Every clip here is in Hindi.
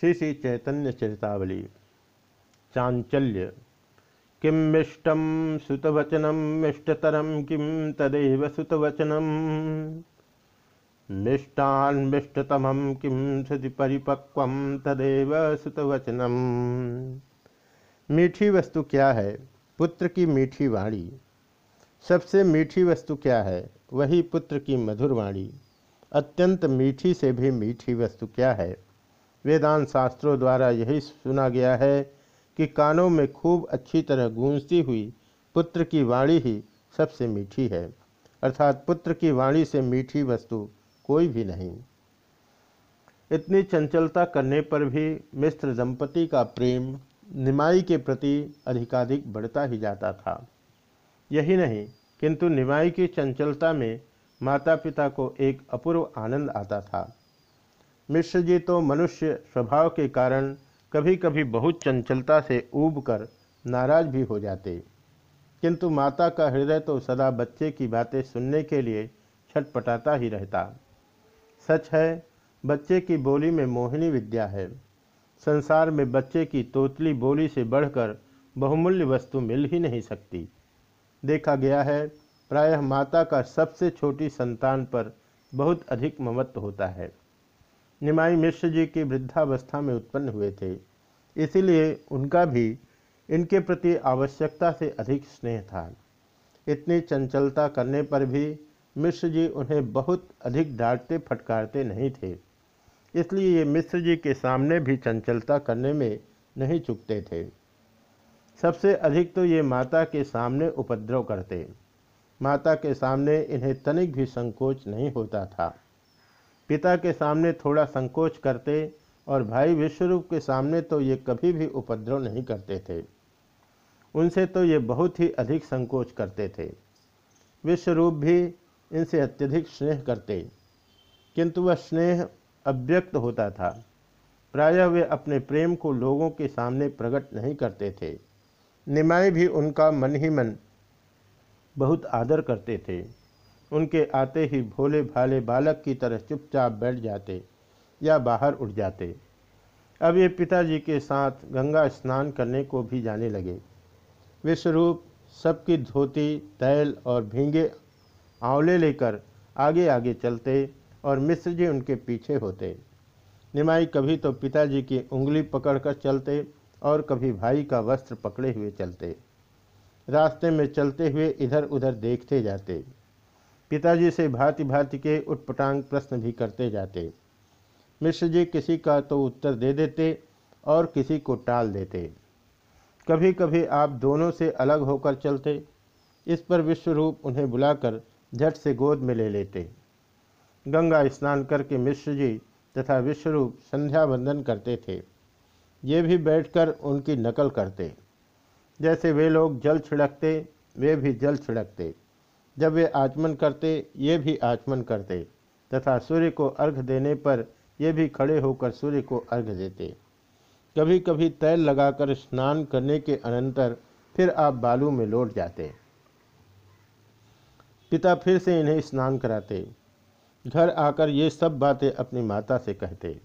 श्री श्री चैतन्य चरितावली। चांचल्य। किम मिष्टम सुतवचनम मिष्टतरम किम तदेव सुतवचनम मिष्टान्मिष्टतम किम श्रुति परिपक्व तदेव सुतवचनम मीठी वस्तु क्या है? पुत्र की मीठी वाणी। सबसे मीठी वस्तु क्या है? वही पुत्र की मधुर वाणी। अत्यंत मीठी से भी मीठी वस्तु क्या है? वेदांत शास्त्रों द्वारा यही सुना गया है कि कानों में खूब अच्छी तरह गूंजती हुई पुत्र की वाणी ही सबसे मीठी है। अर्थात पुत्र की वाणी से मीठी वस्तु कोई भी नहीं। इतनी चंचलता करने पर भी मिश्र दंपति का प्रेम निमाई के प्रति अधिकाधिक बढ़ता ही जाता था। यही नहीं, किंतु निमाई की चंचलता में माता पिता को एक अपूर्व आनंद आता था। मिश्र जी तो मनुष्य स्वभाव के कारण कभी कभी बहुत चंचलता से ऊब कर नाराज़ भी हो जाते। किंतु माता का हृदय तो सदा बच्चे की बातें सुनने के लिए छटपटाता ही रहता। सच है, बच्चे की बोली में मोहिनी विद्या है। संसार में बच्चे की तोतली बोली से बढ़कर बहुमूल्य वस्तु मिल ही नहीं सकती। देखा गया है, प्रायः माता का सबसे छोटी संतान पर बहुत अधिक ममत्व होता है। निमाई मिश्र जी की वृद्धावस्था में उत्पन्न हुए थे। इसीलिए उनका भी इनके प्रति आवश्यकता से अधिक स्नेह था। इतनी चंचलता करने पर भी मिश्र जी उन्हें बहुत अधिक डांटते फटकारते नहीं थे। इसलिए ये मिश्र जी के सामने भी चंचलता करने में नहीं चुकते थे। सबसे अधिक तो ये माता के सामने उपद्रव करते। माता के सामने इन्हें तनिक भी संकोच नहीं होता था। पिता के सामने थोड़ा संकोच करते और भाई विश्वरूप के सामने तो ये कभी भी उपद्रव नहीं करते थे। उनसे तो ये बहुत ही अधिक संकोच करते थे। विश्वरूप भी इनसे अत्यधिक स्नेह करते, किंतु वह स्नेह अव्यक्त होता था। प्रायः वे अपने प्रेम को लोगों के सामने प्रकट नहीं करते थे। निमाई भी उनका मन ही मन बहुत आदर करते थे। उनके आते ही भोले भाले बालक की तरह चुपचाप बैठ जाते या बाहर उठ जाते। अब ये पिताजी के साथ गंगा स्नान करने को भी जाने लगे। विश्वरूप सबकी धोती, तैल और भींगे आंवले लेकर आगे आगे चलते और मिश्र जी उनके पीछे होते। निमाई कभी तो पिताजी की उंगली पकड़कर चलते और कभी भाई का वस्त्र पकड़े हुए चलते। रास्ते में चलते हुए इधर उधर देखते जाते। पिताजी से भांति भांति के उटपटांग प्रश्न भी करते जाते। मिश्र जी, किसी का तो उत्तर दे देते और किसी को टाल देते। कभी कभी आप दोनों से अलग होकर चलते। इस पर विश्वरूप उन्हें बुलाकर झट से गोद में ले लेते। गंगा स्नान करके मिश्र जी तथा विश्वरूप संध्या वंदन करते थे। ये भी बैठकर उनकी नकल करते। जैसे वे लोग जल छिड़कते, वे भी जल छिड़कते। जब वे आचमन करते, ये भी आचमन करते, तथा सूर्य को अर्घ देने पर ये भी खड़े होकर सूर्य को अर्घ देते। कभी कभी तैल लगाकर स्नान करने के अनंतर फिर आप बालू में लौट जाते। पिता फिर से इन्हें स्नान कराते। घर आकर ये सब बातें अपनी माता से कहते।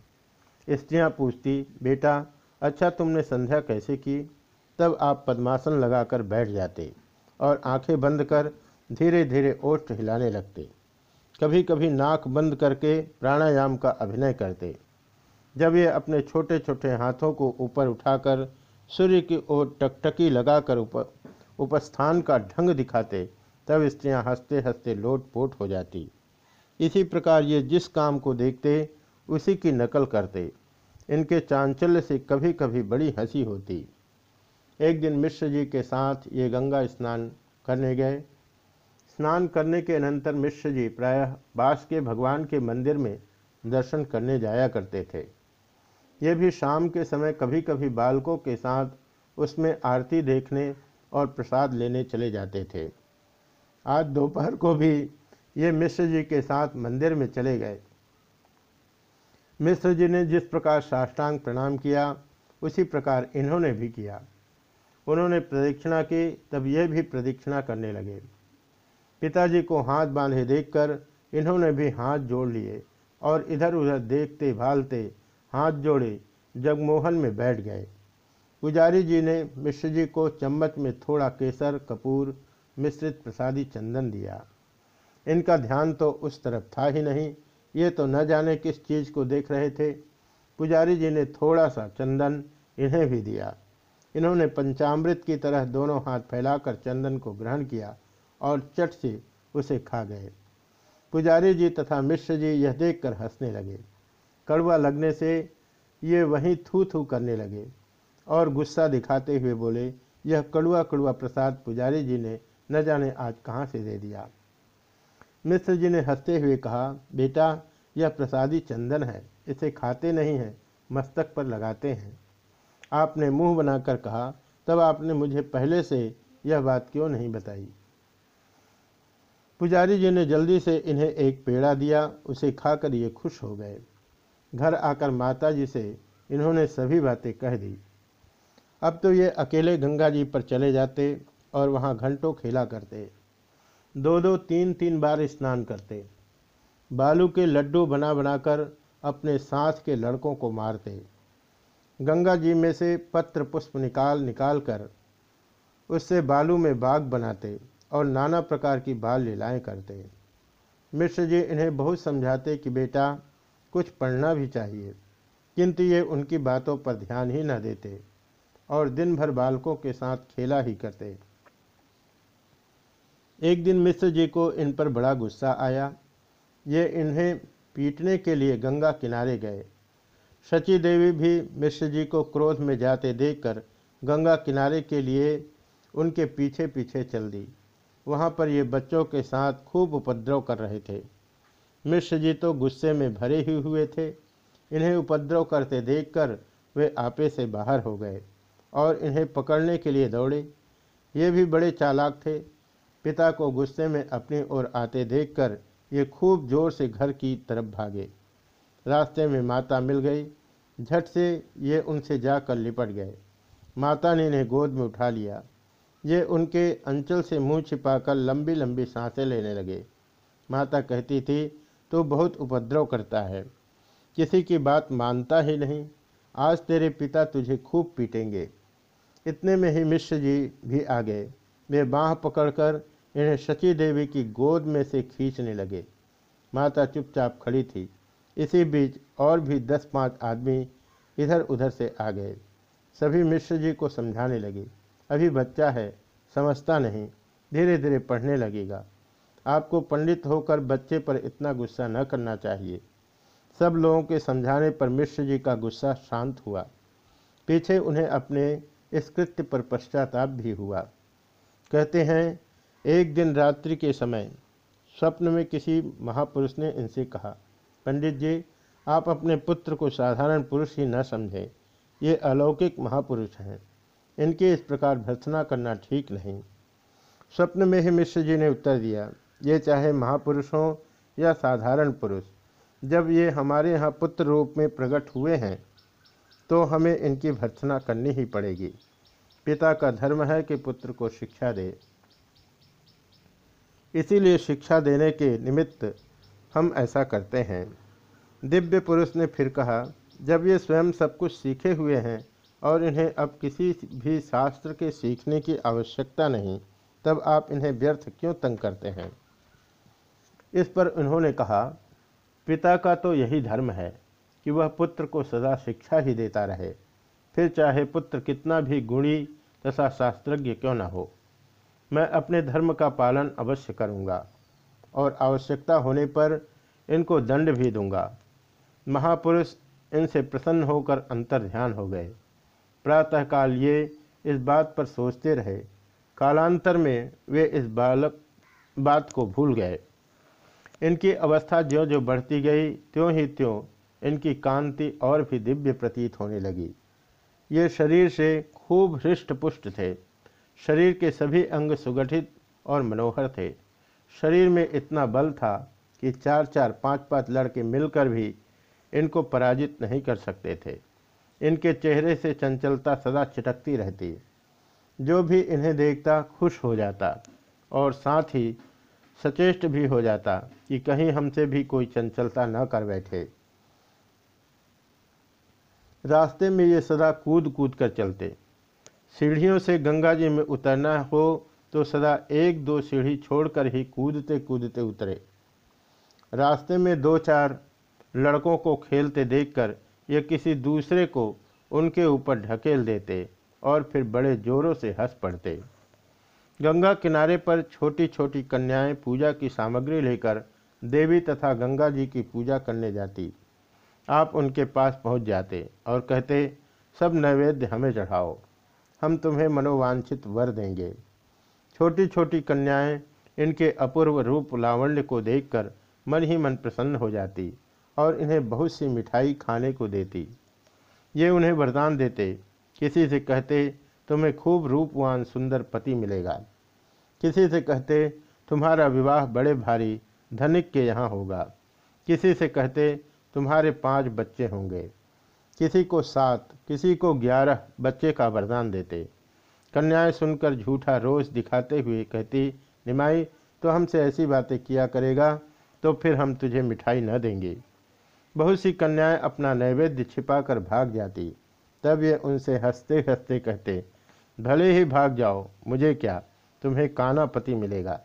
स्त्रियाँ पूछती, बेटा अच्छा तुमने संध्या कैसे की? तब आप पद्मासन लगाकर बैठ जाते और आँखें बंद कर धीरे धीरे ओष्ठ हिलाने लगते। कभी कभी नाक बंद करके प्राणायाम का अभिनय करते। जब ये अपने छोटे छोटे हाथों को ऊपर उठाकर सूर्य की ओर टकटकी लगाकर उप, उपस्थान का ढंग दिखाते, तब स्त्रियाँ हँसते हँसते लोट पोट हो जाती। इसी प्रकार ये जिस काम को देखते, उसी की नकल करते। इनके चांचल्य से कभी कभी बड़ी हँसी होती। एक दिन मिश्र जी के साथ ये गंगा स्नान करने गए। स्नान करने के अनंतर मिश्र जी प्रायः बास के भगवान के मंदिर में दर्शन करने जाया करते थे। ये भी शाम के समय कभी कभी बालकों के साथ उसमें आरती देखने और प्रसाद लेने चले जाते थे। आज दोपहर को भी ये मिश्र जी के साथ मंदिर में चले गए। मिश्र जी ने जिस प्रकार साष्टांग प्रणाम किया, उसी प्रकार इन्होंने भी किया। उन्होंने प्रदक्षिणा की, तब ये भी प्रदक्षिणा करने लगे। पिताजी को हाथ बांधे देखकर इन्होंने भी हाथ जोड़ लिए और इधर उधर देखते भालते हाथ जोड़े जगमोहन में बैठ गए। पुजारी जी ने मिश्र जी को चम्मच में थोड़ा केसर, कपूर, मिश्रित प्रसादी चंदन दिया। इनका ध्यान तो उस तरफ़ था ही नहीं, ये तो न जाने किस चीज़ को देख रहे थे। पुजारी जी ने थोड़ा सा चंदन इन्हें भी दिया। इन्होंने पंचामृत की तरह दोनों हाथ फैलाकर चंदन को ग्रहण किया। और चट से उसे खा गए। पुजारी जी तथा मिश्र जी यह देखकर हंसने लगे। कड़वा लगने से ये वहीं थू थू करने लगे और गुस्सा दिखाते हुए बोले, यह कड़वा कड़वा प्रसाद पुजारी जी ने न जाने आज कहाँ से दे दिया? मिश्र जी ने हँसते हुए कहा, बेटा, यह प्रसादी चंदन है, इसे खाते नहीं हैं, मस्तक पर लगाते हैं। आपने मुँह बनाकर कहा, तब आपने मुझे पहले से यह बात क्यों नहीं बताई? पुजारी जी ने जल्दी से इन्हें एक पेड़ा दिया, उसे खाकर ये खुश हो गए। घर आकर माता जी से इन्होंने सभी बातें कह दी। अब तो ये अकेले गंगा जी पर चले जाते और वहाँ घंटों खेला करते। दो दो तीन तीन बार स्नान करते। बालू के लड्डू बना बनाकर अपने साथ के लड़कों को मारते। गंगा जी में से पत्र पुष्प निकाल निकाल कर उससे बालू में बाग बनाते। और नाना प्रकार की बाल लीलाएँ करते मिश्र जी इन्हें बहुत समझाते कि बेटा, कुछ पढ़ना भी चाहिए, किंतु ये उनकी बातों पर ध्यान ही न देते और दिन भर बालकों के साथ खेला ही करते। एक दिन मिश्र जी को इन पर बड़ा गुस्सा आया। ये इन्हें पीटने के लिए गंगा किनारे गए। शची देवी भी मिश्र जी को क्रोध में जाते देखकर गंगा किनारे के लिए उनके पीछे पीछे चल दी। वहाँ पर ये बच्चों के साथ खूब उपद्रव कर रहे थे। मिश्र जी तो गुस्से में भरे ही हुए थे। इन्हें उपद्रव करते देखकर वे आपे से बाहर हो गए और इन्हें पकड़ने के लिए दौड़े। ये भी बड़े चालाक थे। पिता को गुस्से में अपनी ओर आते देखकर ये खूब ज़ोर से घर की तरफ़ भागे। रास्ते में माता मिल गई। झट से ये उनसे जाकर लिपट गए। माता ने इन्हें गोद में उठा लिया। ये उनके अंचल से मुँह छिपाकर लंबी लंबी साँसें लेने लगे। माता कहती थी तो बहुत उपद्रव करता है। किसी की बात मानता ही नहीं। आज तेरे पिता तुझे खूब पीटेंगे। इतने में ही मिश्र जी भी आ गए। वे बाँह पकड़कर इन्हें शची देवी की गोद में से खींचने लगे। माता चुपचाप खड़ी थी। इसी बीच और भी दस पाँच आदमी इधर उधर से आ गए। सभी मिश्र जी को समझाने लगे। अभी बच्चा है, समझता नहीं धीरे धीरे पढ़ने लगेगा। आपको पंडित होकर बच्चे पर इतना गुस्सा न करना चाहिए। सब लोगों के समझाने पर मिश्र जी का गुस्सा शांत हुआ। पीछे उन्हें अपने इस कृत्य पर पश्चाताप भी हुआ। कहते हैं, एक दिन रात्रि के समय स्वप्न में किसी महापुरुष ने इनसे कहा, पंडित जी, आप अपने पुत्र को साधारण पुरुष ही न समझें। ये अलौकिक महापुरुष हैं। इनके इस प्रकार भर्सना करना ठीक नहीं। स्वप्न में ही मिश्र जी ने उत्तर दिया, ये चाहे महापुरुष हों या साधारण पुरुष, जब ये हमारे यहाँ पुत्र रूप में प्रकट हुए हैं तो हमें इनकी भर्सना करनी ही पड़ेगी। पिता का धर्म है कि पुत्र को शिक्षा दे। इसीलिए शिक्षा देने के निमित्त हम ऐसा करते हैं। दिव्य पुरुष ने फिर कहा, जब ये स्वयं सब कुछ सीखे हुए हैं और इन्हें अब किसी भी शास्त्र के सीखने की आवश्यकता नहीं, तब आप इन्हें व्यर्थ क्यों तंग करते हैं? इस पर उन्होंने कहा, पिता का तो यही धर्म है कि वह पुत्र को सदा शिक्षा ही देता रहे, फिर चाहे पुत्र कितना भी गुणी तथा शास्त्रज्ञ क्यों न हो। मैं अपने धर्म का पालन अवश्य करूँगा और आवश्यकता होने पर इनको दंड भी दूँगा। महापुरुष इनसे प्रसन्न होकर अंतर ध्यान हो गए। प्रातःकाल ये इस बात पर सोचते रहे। कालांतर में वे इस बालक, बात को भूल गए। इनकी अवस्था ज्यों ज्यों बढ़ती गई त्यों ही त्यों इनकी कांति और भी दिव्य प्रतीत होने लगी। ये शरीर से खूब हृष्ट पुष्ट थे। शरीर के सभी अंग सुगठित और मनोहर थे। शरीर में इतना बल था कि चार चार पाँच पाँच लड़के मिलकर भी इनको पराजित नहीं कर सकते थे। इनके चेहरे से चंचलता सदा चिटकती रहती जो भी इन्हें देखता खुश हो जाता और साथ ही सचेष्ट भी हो जाता कि कहीं हमसे भी कोई चंचलता न कर बैठे। रास्ते में ये सदा कूद कूद कर चलते। सीढ़ियों से गंगा जी में उतरना हो तो सदा एक दो सीढ़ी छोड़कर ही कूदते कूदते उतरे। रास्ते में दो चार लड़कों को खेलते देखकर ये किसी दूसरे को उनके ऊपर ढकेल देते और फिर बड़े जोरों से हंस पड़ते। गंगा किनारे पर छोटी छोटी कन्याएँ पूजा की सामग्री लेकर देवी तथा गंगा जी की पूजा करने जाती। आप उनके पास पहुँच जाते और कहते, सब नैवेद्य हमें चढ़ाओ, हम तुम्हें मनोवांछित वर देंगे। छोटी छोटी कन्याएँ इनके अपूर्व रूप लावण्य को देखकर मन ही मन प्रसन्न हो जाती। और इन्हें बहुत सी मिठाई खाने को देती। ये उन्हें वरदान देते। किसी से कहते, तुम्हें खूब रूपवान, सुंदर पति मिलेगा। किसी से कहते, तुम्हारा विवाह बड़े भारी, धनिक के यहाँ होगा। किसी से कहते, तुम्हारे पाँच बच्चे होंगे। किसी को सात, किसी को ग्यारह बच्चे का वरदान देते। कन्याएँ सुनकर झूठा रोष दिखाते हुए कहती, निमाई तो हमसे ऐसी बातें किया करेगा तो फिर हम तुझे मिठाई न देंगे। बहुत सी कन्याएँ अपना नैवेद्य छिपाकर भाग जाती, तब ये उनसे हँसते हँसते कहते, भले ही भाग जाओ, मुझे क्या? तुम्हें काना पति मिलेगा।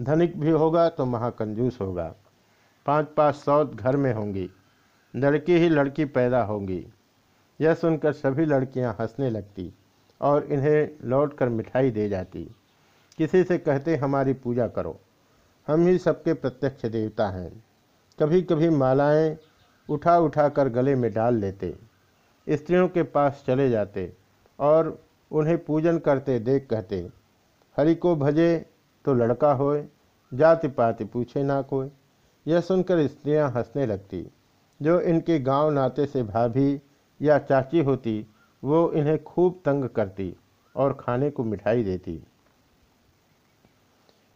धनिक भी होगा तो महाकंजूस होगा। पाँच पाँच सौत घर में होंगी। लड़की ही लड़की पैदा होंगी। यह सुनकर सभी लड़कियाँ हंसने लगती और इन्हें लौटकर मिठाई दे जाती। किसी से कहते, हमारी पूजा करो। हम ही सबके प्रत्यक्ष देवता हैं। कभी कभी मालाएँ उठा उठा कर गले में डाल लेते, स्त्रियों के पास चले जाते और उन्हें पूजन करते देख कहते, हरि को भजे तो लड़का होए जाति पाति पूछे ना कोई यह सुनकर स्त्रियाँ हंसने लगती। जो इनके गाँव नाते से भाभी या चाची होती, वो इन्हें खूब तंग करती और खाने को मिठाई देती।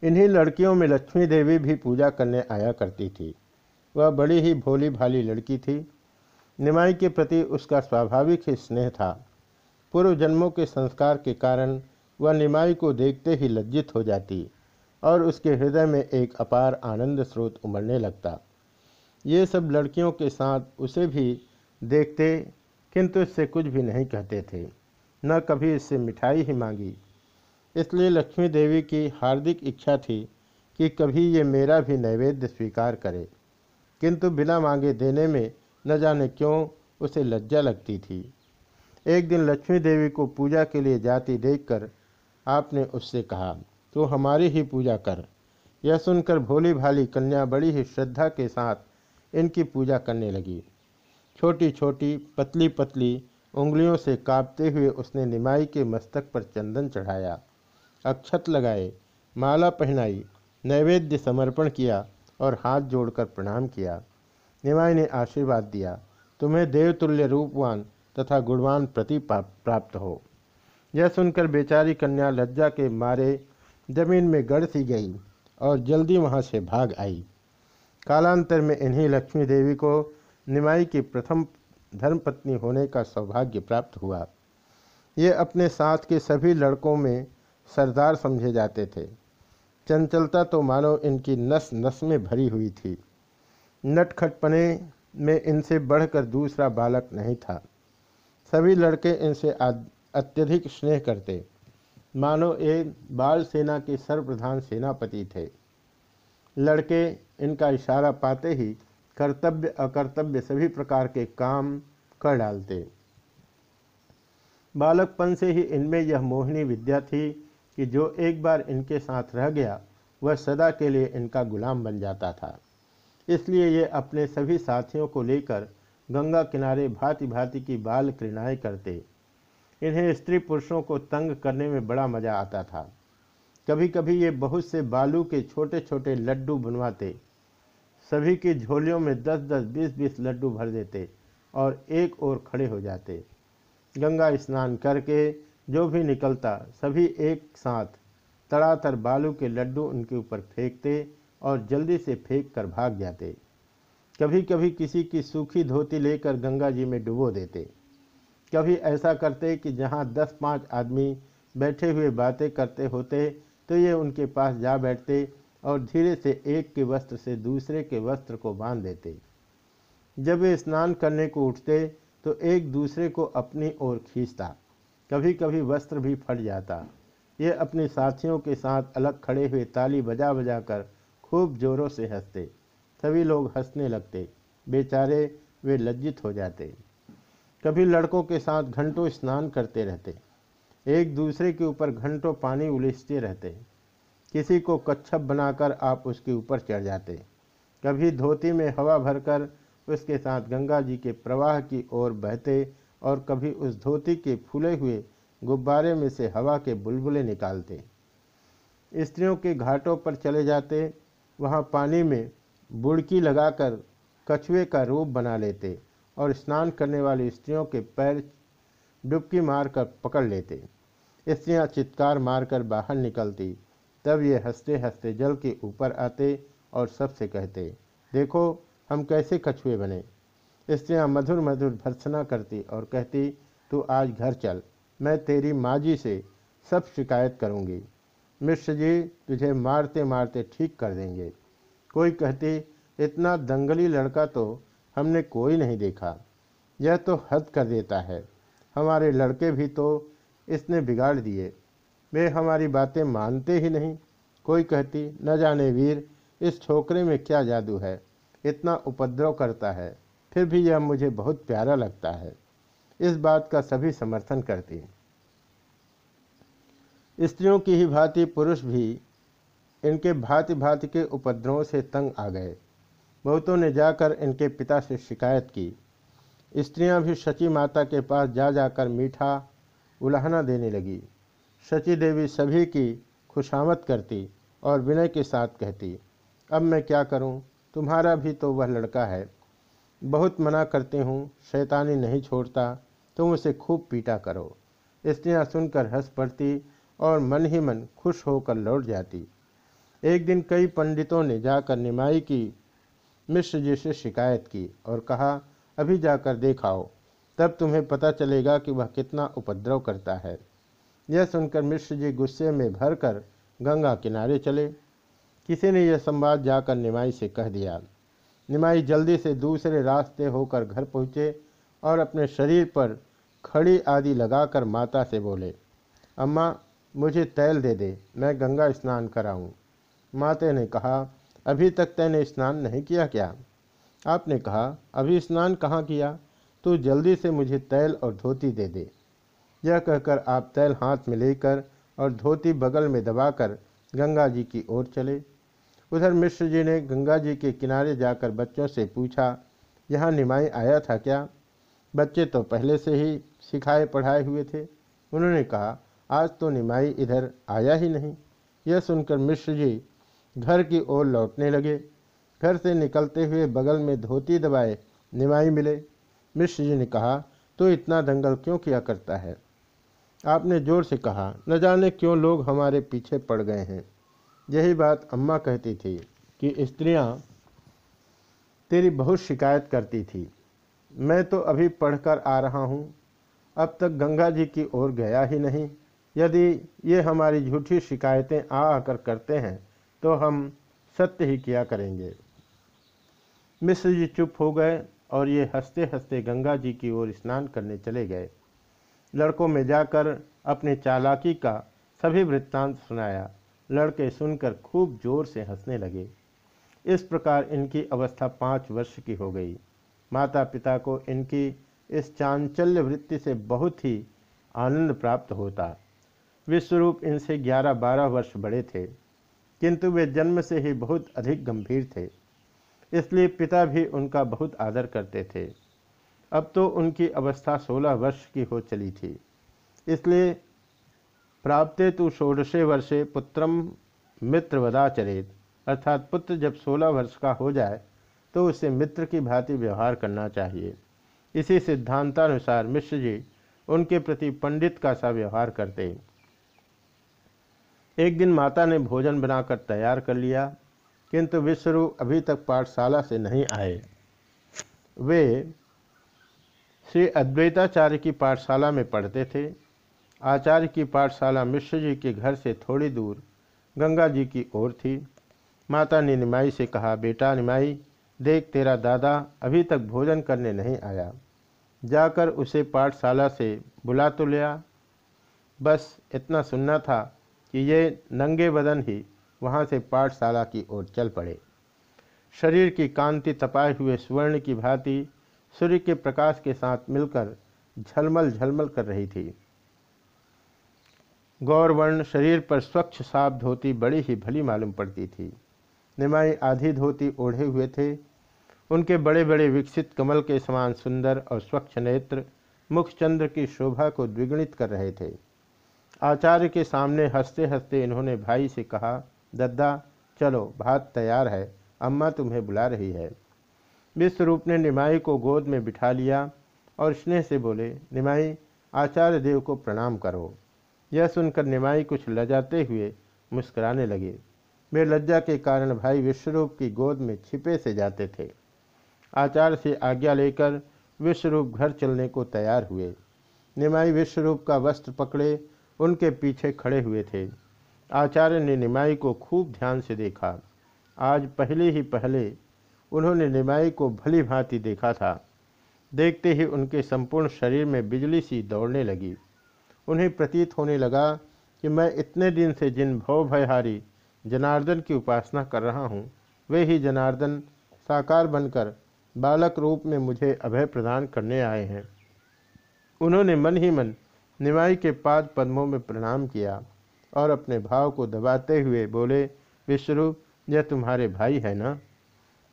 इन्हीं लड़कियों में लक्ष्मी देवी भी पूजा करने आया करती थी। वह बड़ी ही भोली भाली लड़की थी। निमाई के प्रति उसका स्वाभाविक ही स्नेह था। पूर्व जन्मों के संस्कार के कारण वह निमाई को देखते ही लज्जित हो जाती और उसके हृदय में एक अपार आनंद स्रोत उमड़ने लगता। ये सब लड़कियों के साथ उसे भी देखते, किंतु इससे कुछ भी नहीं कहते थे। न कभी इससे मिठाई ही मांगी। इसलिए लक्ष्मी देवी की हार्दिक इच्छा थी कि कभी ये मेरा भी नैवेद्य स्वीकार करे। किंतु बिना मांगे देने में न जाने क्यों उसे लज्जा लगती थी। एक दिन लक्ष्मी देवी को पूजा के लिए जाती देखकर आपने उससे कहा तो हमारी ही पूजा कर। यह सुनकर भोली भाली कन्या बड़ी ही श्रद्धा के साथ इनकी पूजा करने लगी। छोटी छोटी पतली पतली उंगलियों से कांपते हुए उसने निमाई के मस्तक पर चंदन चढ़ाया, अक्षत लगाए, माला पहनाई, नैवेद्य समर्पण किया और हाथ जोड़कर प्रणाम किया। निमाई ने आशीर्वाद दिया, तुम्हें देवतुल्य रूपवान तथा गुणवान प्रति प्राप्त हो। यह सुनकर बेचारी कन्या लज्जा के मारे ज़मीन में गड़ सी गई और जल्दी वहाँ से भाग आई। कालांतर में इन्हीं लक्ष्मी देवी को निमाई की प्रथम धर्मपत्नी होने का सौभाग्य प्राप्त हुआ। ये अपने साथ के सभी लड़कों में सरदार समझे जाते थे। चंचलता तो मानो इनकी नस नस में भरी हुई थी। नटखटपने में इनसे बढ़कर दूसरा बालक नहीं था। सभी लड़के इनसे अत्यधिक स्नेह करते। मानो एक बाल सेना के सर्वप्रधान सेनापति थे। लड़के इनका इशारा पाते ही कर्तव्य अकर्तव्य सभी प्रकार के काम कर डालते। बालकपन से ही इनमें यह मोहिनी विद्या थी कि जो एक बार इनके साथ रह गया, वह सदा के लिए इनका गुलाम बन जाता था। इसलिए ये अपने सभी साथियों को लेकर गंगा किनारे भांति भांति की बाल क्रीड़ाएँ करते। इन्हें स्त्री पुरुषों को तंग करने में बड़ा मज़ा आता था। कभी कभी ये बहुत से बालू के छोटे छोटे लड्डू बनवाते। सभी की झोलियों में दस दस बीस बीस लड्डू भर देते और एक ओर खड़े हो जाते। गंगा स्नान करके जो भी निकलता, सभी एक साथ, तड़ातर बालू के लड्डू उनके ऊपर फेंकते और जल्दी से फेंक कर भाग जाते। कभी कभी किसी की सूखी धोती लेकर गंगा जी में डुबो देते। कभी ऐसा करते कि जहाँ दस पाँच आदमी बैठे हुए बातें करते होते तो ये उनके पास जा बैठते और धीरे से एक के वस्त्र से दूसरे के वस्त्र को बाँध देते। जब वे स्नान करने को उठते तो एक दूसरे को अपनी ओर खींचता। कभी कभी वस्त्र भी फट जाता। ये अपने साथियों के साथ अलग खड़े हुए ताली बजा बजा कर खूब जोरों से हँसते। सभी लोग हंसने लगते। बेचारे वे लज्जित हो जाते। कभी लड़कों के साथ घंटों स्नान करते रहते। एक दूसरे के ऊपर घंटों पानी उलिसते रहते। किसी को कच्छप बनाकर आप उसके ऊपर चढ़ जाते। कभी धोती में हवा भरकर उसके साथ गंगा जी के प्रवाह की ओर बहते। और कभी उस धोती के फूले हुए गुब्बारे में से हवा के बुलबुले निकालते। स्त्रियों के घाटों पर चले जाते, वहाँ पानी में बुड़की लगाकर कछुए का रूप बना लेते और स्नान करने वाली स्त्रियों के पैर डुबकी मारकर पकड़ लेते। स्त्रियाँ चित्कार मारकर बाहर निकलती, तब ये हँसते हँसते जल के ऊपर आते और सबसे कहते, देखो, हम कैसे कछुए बने। स्त्रियाँ मधुर मधुर भर्सना करती और कहती, तू आज घर चल, मैं तेरी माँ जी से सब शिकायत करूँगी। मिश्र जी, तुझे मारते मारते ठीक कर देंगे कोई कहती, इतना दंगली लड़का तो हमने कोई नहीं देखा। यह तो हद कर देता है। हमारे लड़के भी तो इसने बिगाड़ दिए। वे हमारी बातें मानते ही नहीं कोई कहती, न जाने वीर, इस छोकरे में क्या जादू है? इतना उपद्रव करता है। फिर भी यह मुझे बहुत प्यारा लगता है। इस बात का सभी समर्थन करती स्त्रियों की ही भांति पुरुष भी इनके भांति भांति के उपद्रवों से तंग आ गए। बहुतों ने जाकर इनके पिता से शिकायत की। स्त्रियाँ भी शची माता के पास जा जाकर मीठा उलाहना देने लगी। शची देवी सभी की खुशामद करती और विनय के साथ कहती, अब मैं क्या करूँ? तुम्हारा भी तो वह लड़का है। बहुत मना करते हूँ, शैतानी नहीं छोड़ता, तुम उसे खूब पीटा करो। स्त्रियाँ सुनकर हंस पड़ती और मन ही मन खुश होकर लौट जाती। एक दिन कई पंडितों ने जाकर निमाई की मिश्र जी से शिकायत की और कहा, अभी जाकर देखाओ, तब तुम्हें पता चलेगा कि वह कितना उपद्रव करता है। यह सुनकर मिश्र जी गुस्से में भरकर गंगा किनारे चले। किसी ने यह संवाद जाकर निमाई से कह दिया निमाई जल्दी से दूसरे रास्ते होकर घर पहुँचे और अपने शरीर पर खड़ी आदि लगाकर माता से बोले, अम्मा, मुझे तैल दे दे, मैं गंगा स्नान कराऊं। माता ने कहा, अभी तक तैने स्नान नहीं किया क्या? आपने कहा, अभी स्नान कहाँ किया? तो जल्दी से मुझे तैल और धोती दे दे। यह कहकर आप तैल हाथ में लेकर और धोती बगल में दबाकर गंगा जी की ओर चले। उधर मिश्र जी ने गंगा जी के किनारे जाकर बच्चों से पूछा, यहाँ निमाई आया था क्या? बच्चे तो पहले से ही सिखाए पढ़ाए हुए थे। उन्होंने कहा, आज तो निमाई इधर आया ही नहीं। यह सुनकर मिश्र जी घर की ओर लौटने लगे। घर से निकलते हुए बगल में धोती दबाए निमाई मिले। मिश्र जी ने कहा तो इतना दंगल क्यों किया करता है? आपने ज़ोर से कहा, न जाने क्यों लोग हमारे पीछे पड़ गए हैं। यही बात अम्मा कहती थी कि स्त्रियाँ तेरी बहुत शिकायत करती थी। मैं तो अभी पढ़कर आ रहा हूँ। अब तक गंगा जी की ओर गया ही नहीं। यदि ये हमारी झूठी शिकायतें आ आकर करते हैं तो हम सत्य ही किया करेंगे। मिश्र जी चुप हो गए और ये हँसते हँसते गंगा जी की ओर स्नान करने चले गए। लड़कों में जाकर अपने चालाकी का सभी वृत्तांत सुनाया। लड़के सुनकर खूब ज़ोर से हंसने लगे। इस प्रकार इनकी अवस्था पाँच वर्ष की हो गई। माता पिता को इनकी इस चांचल्य वृत्ति से बहुत ही आनंद प्राप्त होता। विश्वरूप इनसे ग्यारह बारह वर्ष बड़े थे, किंतु वे जन्म से ही बहुत अधिक गंभीर थे, इसलिए पिता भी उनका बहुत आदर करते थे। अब तो उनकी अवस्था सोलह वर्ष की हो चली थी, इसलिए प्राप्ते तो षोडशे वर्षे पुत्रम मित्रवदाचरेत। अर्थात पुत्र जब सोलह वर्ष का हो जाए तो उसे मित्र की भांति व्यवहार करना चाहिए। इसी सिद्धांतानुसार मिश्र जी उनके प्रति पंडित का सा व्यवहार करते। एक दिन माता ने भोजन बनाकर तैयार कर लिया, किंतु विश्वरूप अभी तक पाठशाला से नहीं आए। वे श्री अद्वैताचार्य की पाठशाला में पढ़ते थे। आचार्य की पाठशाला मिश्र जी के घर से थोड़ी दूर गंगा जी की ओर थी। माता ने निमाई से कहा, बेटा निमाई देख तेरा दादा अभी तक भोजन करने नहीं आया। जाकर उसे पाठशाला से बुला तो लिया। बस इतना सुनना था कि ये नंगे बदन ही वहाँ से पाठशाला की ओर चल पड़े। शरीर की कांति तपाए हुए स्वर्ण की भांति सूर्य के प्रकाश के साथ मिलकर झलमल झलमल कर रही थी। गौरवर्ण शरीर पर स्वच्छ साफ़ धोती बड़ी ही भली मालूम पड़ती थी। निमाई आधी धोती ओढ़े हुए थे। उनके बड़े बड़े विकसित कमल के समान सुंदर और स्वच्छ नेत्र मुखचंद्र की शोभा को द्विगुणित कर रहे थे। आचार्य के सामने हँसते हँसते इन्होंने भाई से कहा, दद्दा, चलो, भात तैयार है। अम्मा तुम्हें बुला रही है। विश्वरूप ने निमाई को गोद में बिठा लिया और स्नेह से बोले, निमाई, आचार्य देव को प्रणाम करो। यह सुनकर निमाई कुछ लजाते हुए मुस्कुराने लगे। वे लज्जा के कारण भाई विश्वरूप की गोद में छिपे से जाते थे। आचार्य से आज्ञा लेकर विश्वरूप घर चलने को तैयार हुए। निमाई विश्वरूप का वस्त्र पकड़े उनके पीछे खड़े हुए थे। आचार्य ने निमाई को खूब ध्यान से देखा। आज पहले ही पहले उन्होंने निमाई को भली भांति देखा था। देखते ही उनके संपूर्ण शरीर में बिजली सी दौड़ने लगी। उन्हें प्रतीत होने लगा कि मैं इतने दिन से जिन भव भयहारी जनार्दन की उपासना कर रहा हूँ, वे ही जनार्दन साकार बनकर बालक रूप में मुझे अभय प्रदान करने आए हैं। उन्होंने मन ही मन निमाई के पाद पद्मों में प्रणाम किया और अपने भाव को दबाते हुए बोले, विश्वरूप, यह तुम्हारे भाई है ना?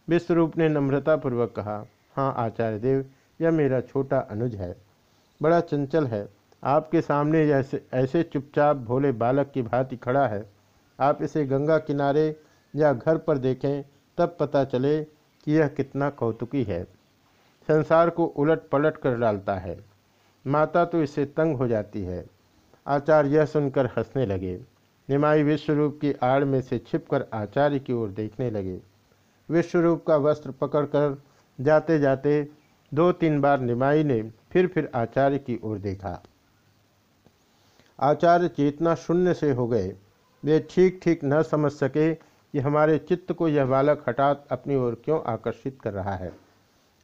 विश्वरूप ने नम्रतापूर्वक कहा हाँ आचार्य देव, यह मेरा छोटा अनुज है, बड़ा चंचल है आपके सामने जैसे, ऐसे चुपचाप भोले बालक की भांति खड़ा है। आप इसे गंगा किनारे या घर पर देखें, तब पता चले कि यह कितना कौतुकी है। संसार को उलट पलट कर डालता है। माता तो इससे तंग हो जाती है। आचार्य यह सुनकर हंसने लगे। निमाई विश्वरूप की आड़ में से छिपकर आचार्य की ओर देखने लगे। विश्वरूप का वस्त्र पकड़कर जाते जाते दो तीन बार निमाई ने फिर फिर आचार्य की ओर देखा। आचार्य चेतना शून्य से हो गए। वे ठीक ठीक न समझ सके कि हमारे चित्त को यह बालक हठात अपनी ओर क्यों आकर्षित कर रहा है।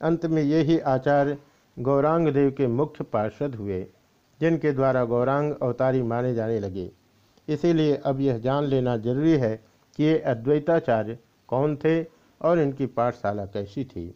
अंत में यही आचार्य गौरांग देव के मुख्य पार्षद हुए, जिनके द्वारा गौरांग अवतारी माने जाने लगे। इसीलिए अब यह जान लेना ज़रूरी है कि ये अद्वैताचार्य कौन थे और इनकी पाठशाला कैसी थी।